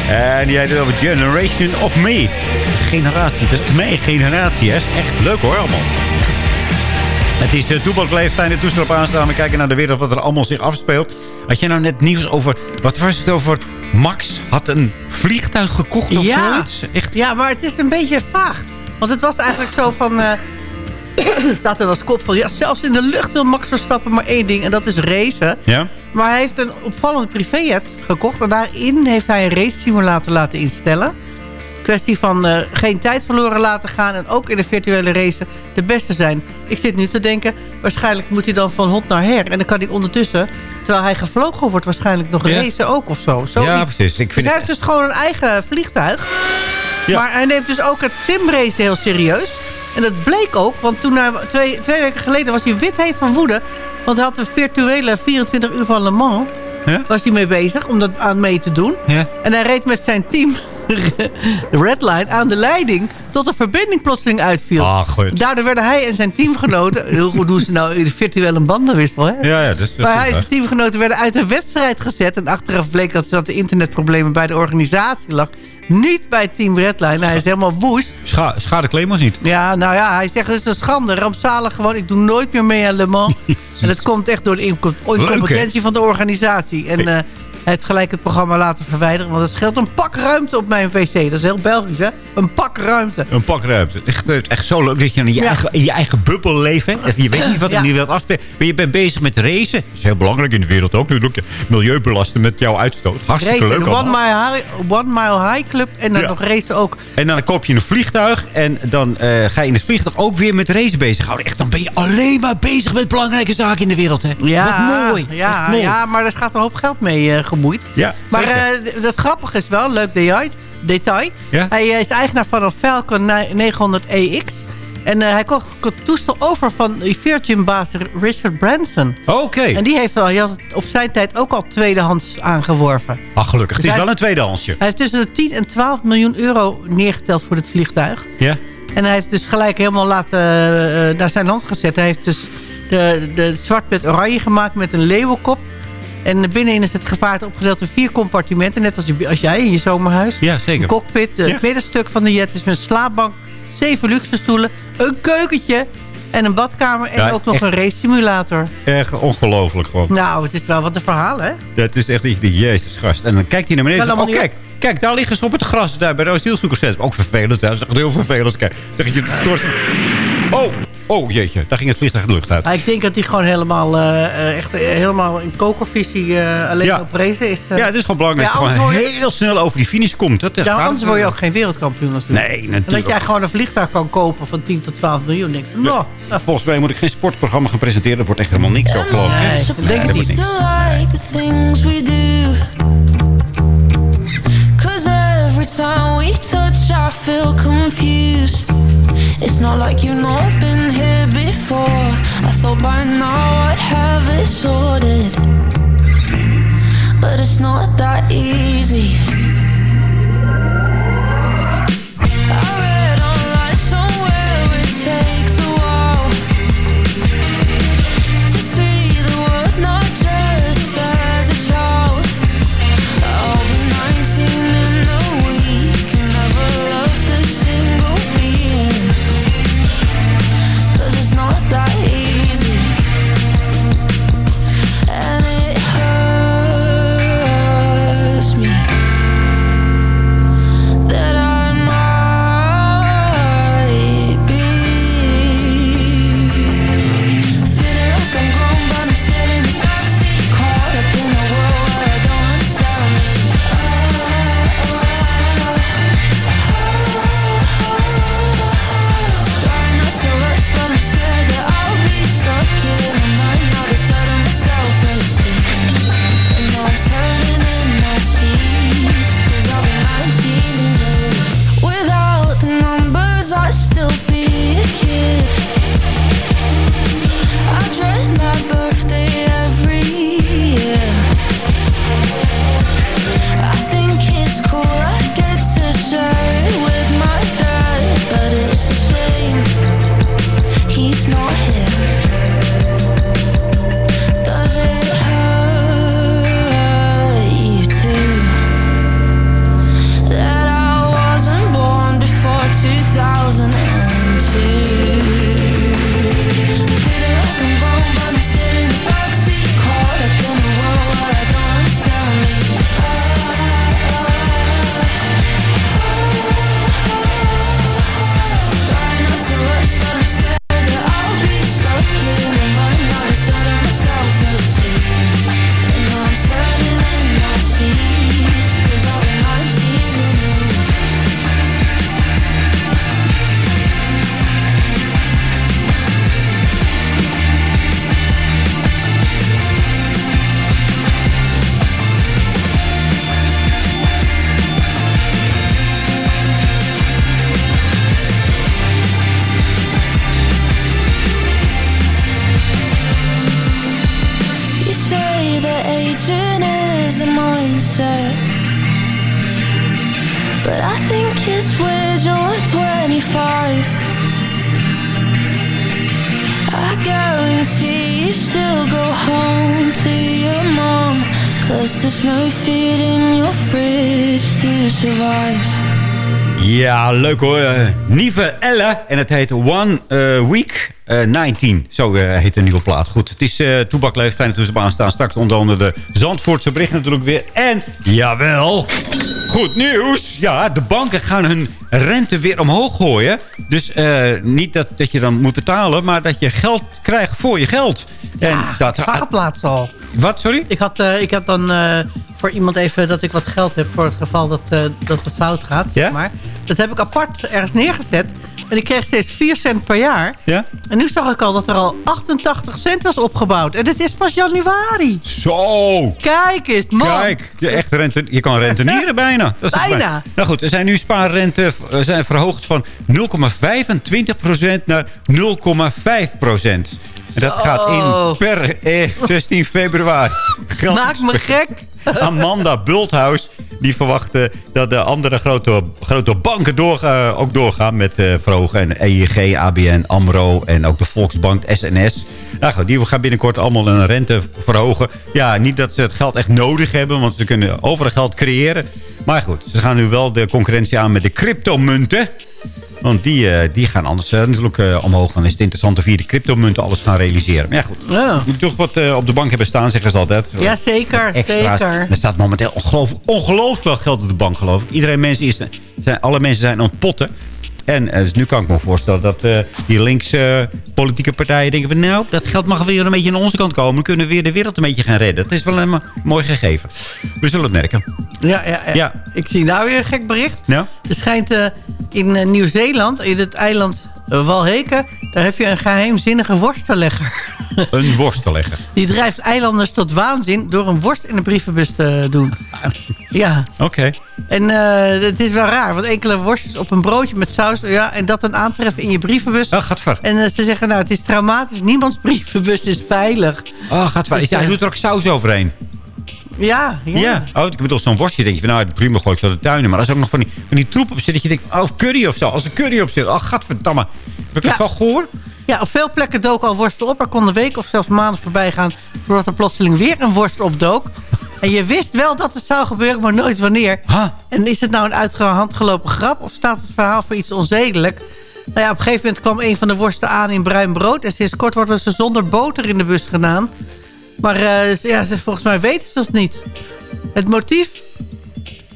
En die heet het over Generation of Me. Generatie, dat is mijn generatie, hè. Is Echt leuk hoor, allemaal. Het is uh, toepakleef, fijne toestel op aanstaan. We kijken naar de wereld, wat er allemaal zich afspeelt. Had je nou net nieuws over... Wat was het over... Max had een vliegtuig gekocht of ja. zoiets? Echt? ja, maar het is een beetje vaag. Want het was eigenlijk zo van... eh, *clears throat* staat er als kop van... Ja, zelfs in de lucht wil Max Verstappen maar één ding. En dat is racen. Ja? Maar hij heeft een opvallende privéjet gekocht. En daarin heeft hij een race simulator laten instellen. Kwestie van eh, geen tijd verloren laten gaan. En ook in de virtuele race de beste zijn. Ik zit nu te denken, waarschijnlijk moet hij dan van hond naar her. En dan kan hij ondertussen, terwijl hij gevlogen wordt... waarschijnlijk nog Ja. racen ook of zo. Ja, precies. Ik Dus hij heeft dus gewoon een eigen vliegtuig. Ja. Maar hij neemt dus ook het simrace heel serieus. En dat bleek ook, want toen hij, twee, twee weken geleden was hij wit heet van woede. Want hij had de virtuele 24 uur van Le Mans. Ja? Was hij mee bezig om dat aan mee te doen. Ja. En hij reed met zijn team *laughs* de Redline aan de leiding... tot de verbinding plotseling uitviel. Ah, goed. Daardoor werden hij en zijn teamgenoten... heel goed doen ze nou in de virtuele bandenwissel, hè? Ja, ja, is Maar hij en zijn teamgenoten werden uit de wedstrijd gezet. En achteraf bleek dat, dat de internetproblemen bij de organisatie lag. Niet bij Team Redline. Hij is helemaal woest. Scha schade Clemens niet. Ja, nou ja, hij zegt het is een schande. Rampzalig gewoon. Ik doe nooit meer mee aan Le Mans. *laughs* en dat komt echt door de incom- incompetentie van de organisatie. En eh, heeft gelijk het programma laten verwijderen. Want het scheelt een pak ruimte op mijn pc. Dat is heel Belgisch, hè? Een pak ruimte. Een pak ruimte. Echt, eh, echt zo leuk dat je in je, Ja. eigen, in je eigen bubbel leeft. Hè? Je weet niet wat er Ja. in de wereld afspeelt. Maar je bent bezig met racen. Dat is heel belangrijk in de wereld ook. Natuurlijk je milieu belasten met jouw uitstoot. Hartstikke leuk de One allemaal. Mile, High, One Mile High Club. En dan Ja. nog racen ook. En dan koop je een vliegtuig. En dan eh, ga je in het vliegtuig ook weer met racen bezighouden. Echt, dan ben je alleen maar bezig met belangrijke zaken in de wereld. Hè? Ja, Wat mooi. Ja, mooi. ja, maar er gaat een hoop geld mee eh, gemoeid. Ja, Maar eh, dat grappige is wel, leuk detail. detail. Ja? Hij eh, is eigenaar van een Falcon 900EX. En eh, hij kocht het toestel over van die Virgin-baas Richard Branson. Oké. En die heeft wel, hij had het op zijn tijd ook al tweedehands aangeworven. Ach, gelukkig. Dus het is wel een tweedehandsje. Hij heeft tussen de 10 en 12 miljoen euro neergeteld voor dit vliegtuig. Ja? En hij heeft dus gelijk helemaal laten, eh, naar zijn land gezet. Hij heeft dus de, de zwart met oranje gemaakt met een leeuwenkop. En binnenin is het gevaarte opgedeeld in vier compartimenten. Net als, je, als jij in je zomerhuis. Ja, zeker. Een cockpit. Het Ja. middenstuk van de jet is met een slaapbank. Zeven luxe stoelen. Een keukentje. En een badkamer. En Ja, ook nog echt. een race simulator. Echt ongelooflijk gewoon. Nou, het is wel wat een verhaal, hè? Dat is echt, denk, jezus gast. En dan kijkt hij naar beneden zegt, oh kijk, kijk, daar liggen ze op het gras daar bij de asielzoekerscentrum. Ook vervelend, hè. Dat is echt heel vervelend. Kijk, zeg je, het stoort... Oh, oh jeetje, daar ging het vliegtuig de lucht uit. Maar ik denk dat hij gewoon helemaal, eh, eh, echt, eh, helemaal in kokervisie eh, alleen Ja. op race is. Ja, het is gewoon belangrijk Ja, dat je gewoon je- heel snel over die finish komt. Dat, Ja, anders word je ook geen wereldkampioen natuurlijk. Nee, En dat natuurlijk. jij gewoon een vliegtuig kan kopen van 10 tot 12 miljoen. Denk ik, nou, Nou, volgens mij moet ik geen sportprogramma gaan presenteren. Dat wordt echt helemaal niks zo, geloof ik. Nee, ik denk het dat niet. wordt Still like the things we do. Cause every time we touch, I feel confused. It's not like you've not been here before. I thought by now I'd have it sorted. But it's not that easy. kid. Leuk hoor. Eh, Nieve Elle. En het heet One eh, Week eh, 19. Zo eh, heet de nieuwe plaat. Goed, het is uh, Leeft. Fijn dat we op aanstaan. Straks onder de Zandvoortse bericht natuurlijk weer. En, jawel, goed nieuws. Ja, de banken gaan hun rente weer omhoog gooien. Dus niet dat, dat je dan moet betalen, maar dat je geld krijgt voor je geld. En dat, Ik zag het laatst al. Wat, sorry? Ik had, eh, ik had dan eh, voor iemand even dat ik wat geld heb... voor het geval dat, eh, dat het fout gaat, Ja? zeg maar. Dat heb ik apart ergens neergezet. En ik kreeg steeds 4 cent per jaar. Ja? En nu zag ik al dat er al 88 cent was opgebouwd. En het is pas januari. Zo! Kijk eens, man. Kijk, je, echt rente, je kan rentenieren *laughs* bijna. Dat is Bijna. Nou goed, er zijn nu spaarrente zijn verhoogd van 0,25% naar 0,5%. En dat gaat in per eh, 16 februari. Geld Maak me gek. Amanda Bulthuis die verwachtte dat de andere grote, grote banken door, eh, ook doorgaan met eh, verhogen. En EIG, ABN, AMRO en ook de Volksbank, SNS. Nou goed, die gaan binnenkort allemaal een rente verhogen. Ja, niet dat ze het geld echt nodig hebben, want ze kunnen overal geld creëren. Maar goed, ze gaan nu wel de concurrentie aan met de cryptomunten. Want die, eh, die gaan anders eh, natuurlijk eh, omhoog. Dan is het interessant of via de cryptomunten alles gaan realiseren. Maar ja, goed. Ja. Moet toch wat op de bank hebben staan, zeggen ze altijd. Ja, zeker. Zeker. Er staat momenteel ongelooflijk, ongelooflijk veel geld op de bank, geloof ik. Iedereen mensen is, zijn, alle mensen zijn ontpotten. En eh, dus nu kan ik me voorstellen dat eh, die linkse eh, politieke partijen denken... Van, nou, dat geld mag weer een beetje aan onze kant komen. Dan kunnen we weer de wereld een beetje gaan redden. Dat is wel een mooi gegeven. We zullen het merken. Ja, ja, ja. Ja. Ik zie nou weer een gek bericht. Nou? Er schijnt in Nieuw-Zeeland, in het eiland Walheken... daar heb je een geheimzinnige worstenlegger. Een worstenlegger. Die drijft eilanders tot waanzin door een worst in een brievenbus te doen. Ja. Oké. En eh, het is wel raar, want enkele worstjes op een broodje met saus... Ja, en dat dan aantreffen in je brievenbus. Oh, gaat ver. En eh, ze zeggen, nou, het is traumatisch. Niemands brievenbus is veilig. Oh, gaat ver. Dus, Ja, hij eh, doet er ook saus overheen. Ja, ja. Ja. Oh, ik bedoel, zo'n worstje denk je van, nou, prima gooi ik zo de tuinen. Maar als er ook nog van die, van die troep op zit, dat je denkt, oh, curry of zo. Als er curry op zit, oh, gadverdamme. Heb ik Ja. het wel gehoord? Ja, op veel plekken dook al worsten op. Er kon een week of zelfs maanden voorbij gaan... doordat er plotseling weer een worst opdook. En je wist wel dat het zou gebeuren, maar nooit wanneer. En is het nou een uit de hand gelopen grap... of staat het verhaal voor iets onzedelijk? Nou ja, op een gegeven moment kwam een van de worsten aan in bruin brood... en sinds kort worden ze zonder boter in de bus gedaan. Maar eh, ja, volgens mij weten ze dat niet. Het motief?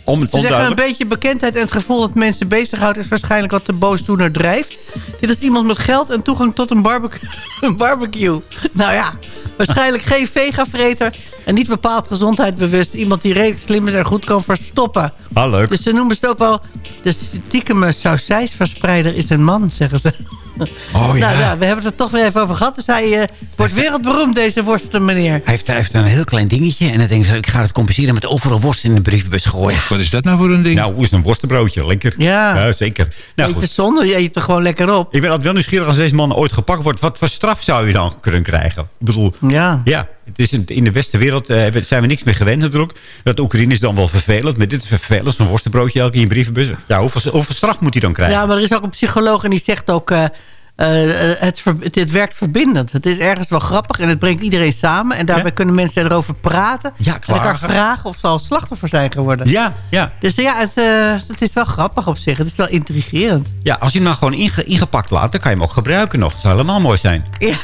Om, Ze zeggen een beetje bekendheid en het gevoel dat mensen bezighoudt... is waarschijnlijk wat de boosdoener drijft. Dit is iemand met geld en toegang tot een barbecue. *laughs* een barbecue. Nou ja, waarschijnlijk geen vegavreter... en niet bepaald gezondheidsbewust. Iemand die redelijk slim is en goed kan verstoppen. Ah, leuk. Dus ze noemen het ook wel... de stiekeme sausijsverspreider is een man, zeggen ze. *laughs* Oh, ja. Nou ja, we hebben het er toch weer even over gehad. Dus hij eh, wordt wereldberoemd, deze worsten meneer. Hij heeft, hij heeft een heel klein dingetje. En dan denk ik, ik ga het compenseren met overal worst in de brievenbus gooien. Wat is dat nou voor een ding? Nou, hoe is een worstenbroodje? Lekker. Ja. zeker. Nou, goed. zonde, je eet er gewoon lekker op. Ik ben altijd wel nieuwsgierig als deze man ooit gepakt wordt. Wat voor straf zou je dan kunnen krijgen? Ik bedoel, Ja. ja het is in, in de westenwereld eh, zijn we niks meer gewend natuurlijk. Dat Oekraïne is dan wel vervelend. Maar dit is vervelend. Zo'n worstenbroodje elke keer in je brievenbus. Ja, hoeveel, hoeveel straf moet hij dan krijgen? Ja, maar er is ook een psycholoog en die zegt ook... eh, het, ver- het, het werkt verbindend. Het is ergens wel grappig en het brengt iedereen samen. En daarbij kunnen mensen erover praten. Ja, en elkaar vragen of ze al slachtoffer zijn geworden. Ja, ja. Dus ja, het, het is wel grappig op zich. Het is wel intrigerend. Ja, als je hem nou gewoon inge- ingepakt laat, dan kan je hem ook gebruiken nog. Dat zou helemaal mooi zijn. Ja,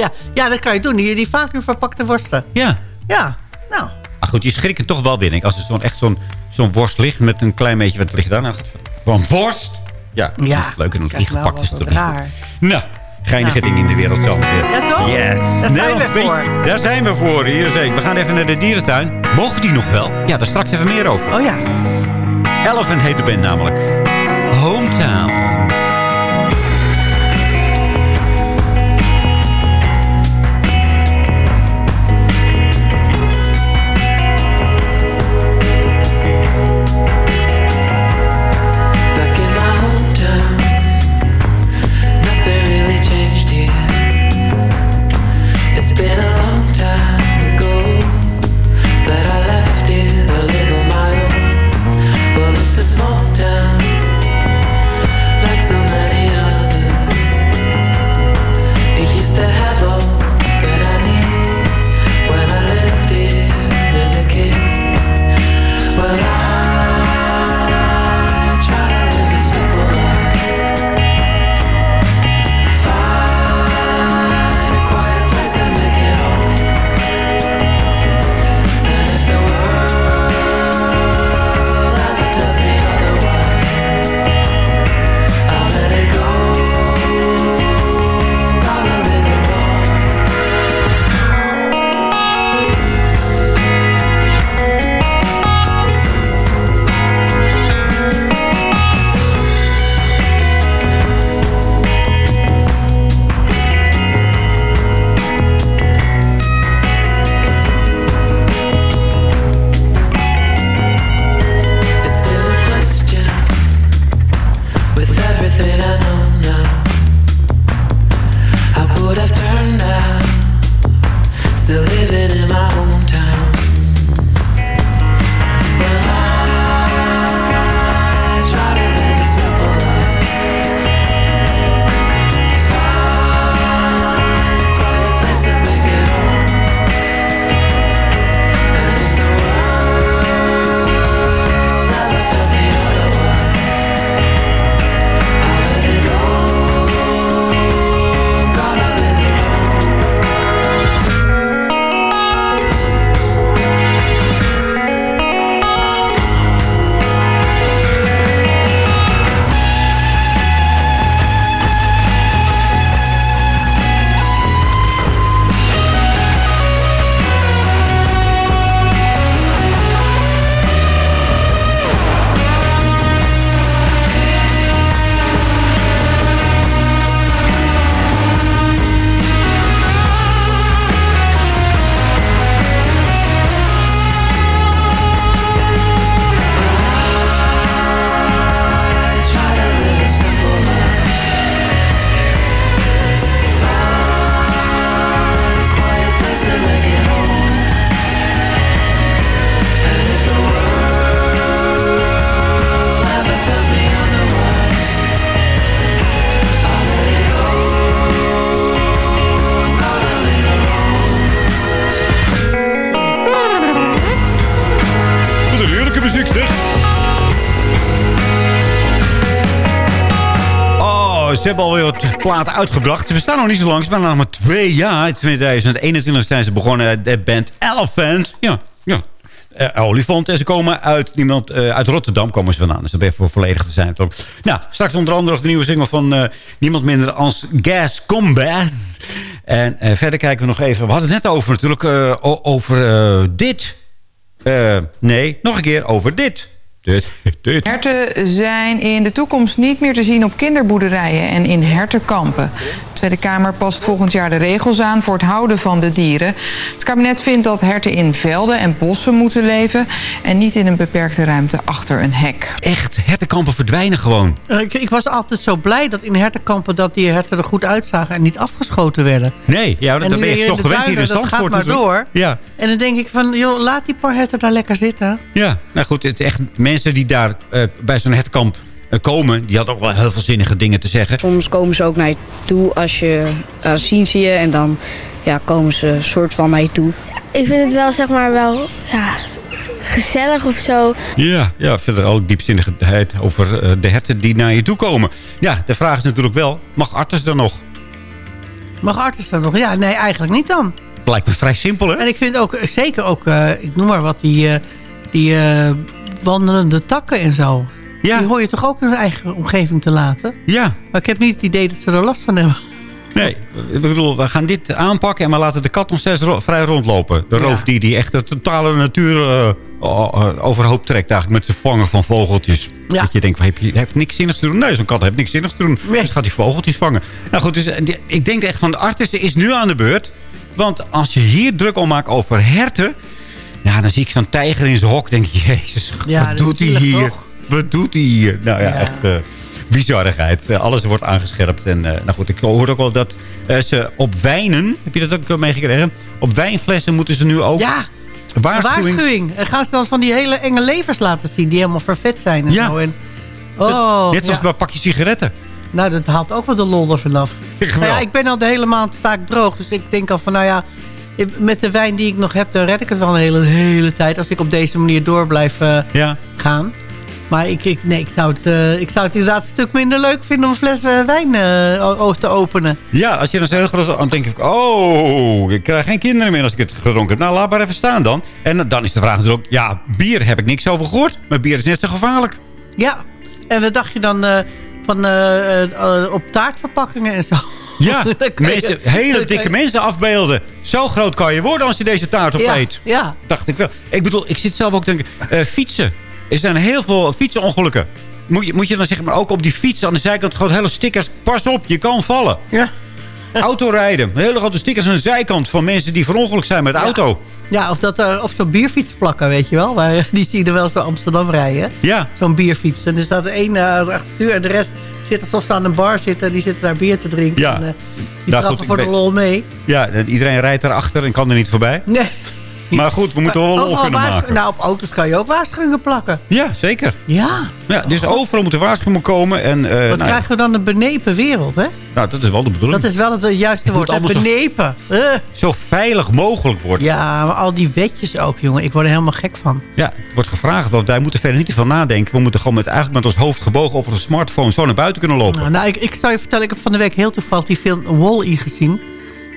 ja, ja dat kan je doen. Die, die vacuümverpakte worsten. Ja. Ja, nou. Maar goed, die schrikken toch wel binnen. Als er zo'n echt zo'n zo'n worst ligt met een klein beetje... Wat ligt daar nou? Gewoon worst? Ja, Ja. dat is leuk en dan ingepakt is het toch raar. Nou, geinige Nou. dingen in de wereld zo. Ja, toch? Yes. Daar zijn we voor. Daar zijn we voor, hier zeker. We gaan even naar de dierentuin. Mogen die nog wel? Ja, daar straks even meer over. Oh ja. Elephant heet de band namelijk. Hometown. everything I platen uitgebracht. We staan nog niet zo lang. Zijn nog maar twee jaar. In 2021 zijn ze begonnen. De band Elephant. Ja, ja. Eh, olifant. En ze komen uit, niemand, eh, uit Rotterdam komen ze vandaan. Dus dat ben voor volledig te zijn. Nou, straks onder andere de nieuwe single van eh, niemand minder als Gas Combas. En eh, verder kijken we nog even. We hadden het net over natuurlijk. eh, over eh, dit. Eh, nee, nog een keer over dit. Dit, dit. Herten zijn in de toekomst niet meer te zien op kinderboerderijen en in hertenkampen. De Tweede Kamer past volgend jaar de regels aan voor het houden van de dieren. Het kabinet vindt dat herten in velden en bossen moeten leven... en niet in een beperkte ruimte achter een hek. Echt, hertenkampen verdwijnen gewoon. Eh, Ik, ik was altijd zo blij dat in hertenkampen... dat die herten er goed uitzagen en niet afgeschoten werden. Nee, ja, nu ben je toch gewend hier in dat gaat maar door. Ja, En dan denk ik van, joh, laat die paar herten daar lekker zitten. ja, nou goed, het, echt, mensen die daar eh, bij zo'n hertenkamp eh, komen... die hadden ook wel heel veel zinnige dingen te zeggen. Soms komen ze ook naar je toe als je uh, zien ze je en dan ja, komen ze soort van naar je toe. Ik vind het wel, zeg maar, wel ja, gezellig of zo. Ja, ja, verder ook diepzinnigheid over eh, de herten die naar je toe komen. Ja, de vraag is natuurlijk wel, mag Artis dan nog? Mag Artis dan nog? Ja, nee, eigenlijk niet dan. Lijkt me vrij simpel, hè? En ik vind ook, zeker ook, eh, ik noem maar wat, die, eh, die eh, wandelende takken en zo. Ja. Die hoor je toch ook in hun eigen omgeving te laten? Ja. Maar ik heb niet het idee dat ze er last van hebben. Nee, ik bedoel, we gaan dit aanpakken en we laten de kat nog steeds ro- vrij rondlopen. De roofdier die echt de totale natuur eh, uh, overhoop trekt eigenlijk met zijn vangen van vogeltjes. Ja. Dat je denkt, heb je hebt niks zinnigs te doen? Nee, zo'n kat heeft niks zinnigs te doen. Dus gaat die vogeltjes vangen. Nou goed, dus, ik denk echt van de artsen is nu aan de beurt. Want als je hier druk om maakt over herten... Ja, dan zie ik zo'n tijger in zijn hok. denk ik, *laughs* jezus, Ja, wat doet hij hier? toch? Wat doet hij hier? Nou ja, Ja. echt eh bizarrigheid. Eh, alles wordt aangescherpt. En eh, nou goed, ik hoorde ook wel dat ze op wijnen... Heb je dat ook meegekregen? Op wijnflessen moeten ze nu ook... Ja, waarschuwing... Waarschuwing. En gaan ze dan van die hele enge levers laten zien... die helemaal vervet zijn en Ja. zo. En, oh, Net zoals ja. bij een pakje sigaretten. Nou, dat haalt ook wel de lol er vanaf. *laughs* Ik Nou ja, wel. ik ben al de hele maand staak droog. Dus ik denk al van, nou ja... met de wijn die ik nog heb... dan red ik het wel een hele, hele tijd... als ik op deze manier door blijf eh, Ja. gaan. Maar ik, ik, nee, ik, zou het, eh, ik zou het inderdaad een stuk minder leuk vinden... om een fles eh, wijn o- te openen. Ja, als je dan zo heel groot... Dan denk ik, oh, ik krijg geen kinderen meer als ik het gedronken heb. Nou, laat maar even staan dan. En dan is de vraag natuurlijk... Ja, bier heb ik niks over gehoord. Maar bier is net zo gevaarlijk. Ja, en wat dacht je dan van op taartverpakkingen en zo? Ja, *laughs* mensen, hele dikke mensen afbeelden. Zo groot kan je worden als je deze taart opeet. ja. Dacht ik wel. Ik bedoel, ik zit zelf ook te denken... eh, fietsen. Er zijn heel veel fietsenongelukken. Moet je, moet je dan zeggen, maar ook op die fiets aan de zijkant... gewoon hele stickers, pas op, je kan vallen. Ja. *laughs* Autorijden. Hele grote stickers aan de zijkant van mensen die verongelukt zijn met de auto. Ja, of, dat, er op zo'n bierfiets plakken, weet je wel. Waar, *laughs* die zie je er wel door Amsterdam rijden. Ja. Zo'n bierfiets. En er staat één uh, achter stuur en de rest zit alsof ze aan een bar zitten. Die zitten daar bier te drinken. Ja. En, eh, die Nou, trappen goed, voor de lol mee. Ja, en iedereen rijdt erachter en kan er niet voorbij. Nee. *laughs* Maar goed, we moeten wel lol maken. Nou, op auto's kan je ook waarschuwingen plakken. Ja, zeker. Ja. Ja, dus overal moet er waarschuwing komen. En, eh, Wat nou, krijgen we dan een benepen wereld, hè? nou, dat is wel de bedoeling. Dat is wel het eh, juiste Het woord, hè? allemaal zo- Benepen. Eh. Zo veilig mogelijk wordt. Ja, maar al die wetjes ook, jongen. Ik word er helemaal gek van. Ja, het wordt gevraagd, want wij moeten verder niet te veel nadenken. We moeten gewoon met, eigenlijk met ons hoofd gebogen over een smartphone zo naar buiten kunnen lopen. Nou, nou, ik, ik zou je vertellen, ik heb van de week heel toevallig die film Wall-E gezien.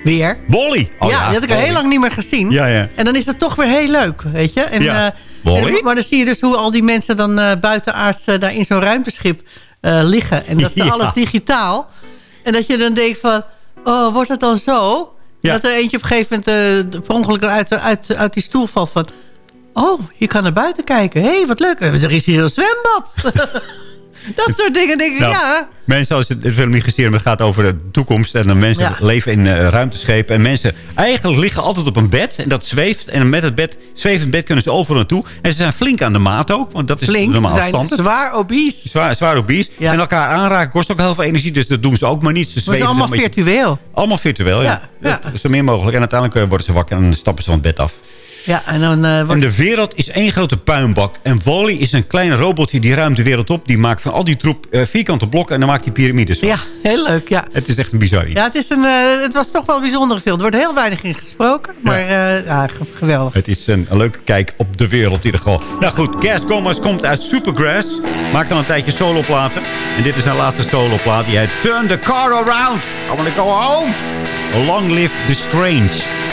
Weer. Wally! Oh, ja, die had ik al heel lang niet meer gezien. Ja, ja. En dan is het toch weer heel leuk, weet je. En, Ja. eh, maar dan zie je dus hoe al die mensen dan eh buitenaards eh, daar in zo'n ruimteschip liggen. En dat is *laughs* Ja. alles digitaal. En dat je dan denkt van, oh, wordt het dan zo? Ja. Dat er eentje op een gegeven moment per ongeluk uit, uit, uit die stoel valt van... Oh, je kan naar buiten kijken. Hé, hey, wat leuk. Er is hier een zwembad. *laughs* dat soort dingen denk ik, Nou, ja. Mensen, als het film niet gezien hebben, het gaat over de toekomst. En dan mensen Ja. leven in eh, ruimteschepen. En mensen eigenlijk liggen altijd op een bed. En dat zweeft. En met het bed, zwevend bed kunnen ze overal naartoe. En ze zijn flink aan de maat ook. Want dat is Flink, normaal zijn standaard. zwaar obese. Zwaar, zwaar obese. En elkaar aanraken kost ook heel veel energie. Dus dat doen ze ook maar niet. Ze Het is zweven allemaal beetje- virtueel. Allemaal virtueel, ja. Ja, Dat is zo meer mogelijk. En uiteindelijk eh, worden ze wakker en stappen ze van het bed af. Ja, eh, en, de wereld is één grote puinbak. En Wally is een klein robotje die ruimt de wereld op. Die maakt van al die troep eh, vierkante blokken en dan maakt hij piramides van. Ja, heel leuk, ja. Het is echt een bizar. Ja, het, is een, eh, het was toch wel een bijzondere film. Er wordt heel weinig in gesproken, maar ja. ja geweldig. Het is een, leuke kijk op de wereld in ieder geval. Nou goed, Gas Gomez komt uit Supergrass. Maakt dan een tijdje soloplaten. En dit is zijn laatste soloplaat. Die heet Turn the Car Around. I wanna go home. Long live the strange.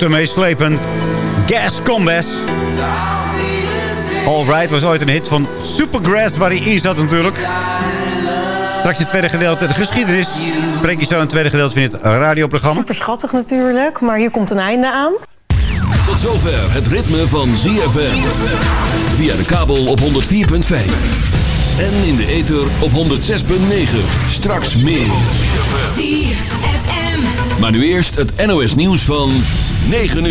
Mee meeslepend. Gas Combes. Alright was ooit een hit van Supergrass, waar hij in zat natuurlijk. Straks het tweede gedeelte, de geschiedenis. Spreek je zo een tweede gedeelte van het radioprogramma. Super schattig natuurlijk, maar hier komt een einde aan. Tot zover het ritme van ZFM. Via de kabel op 104.5. En in de ether op 106.9. Straks meer. Maar nu eerst het NOS nieuws van... 9 uur.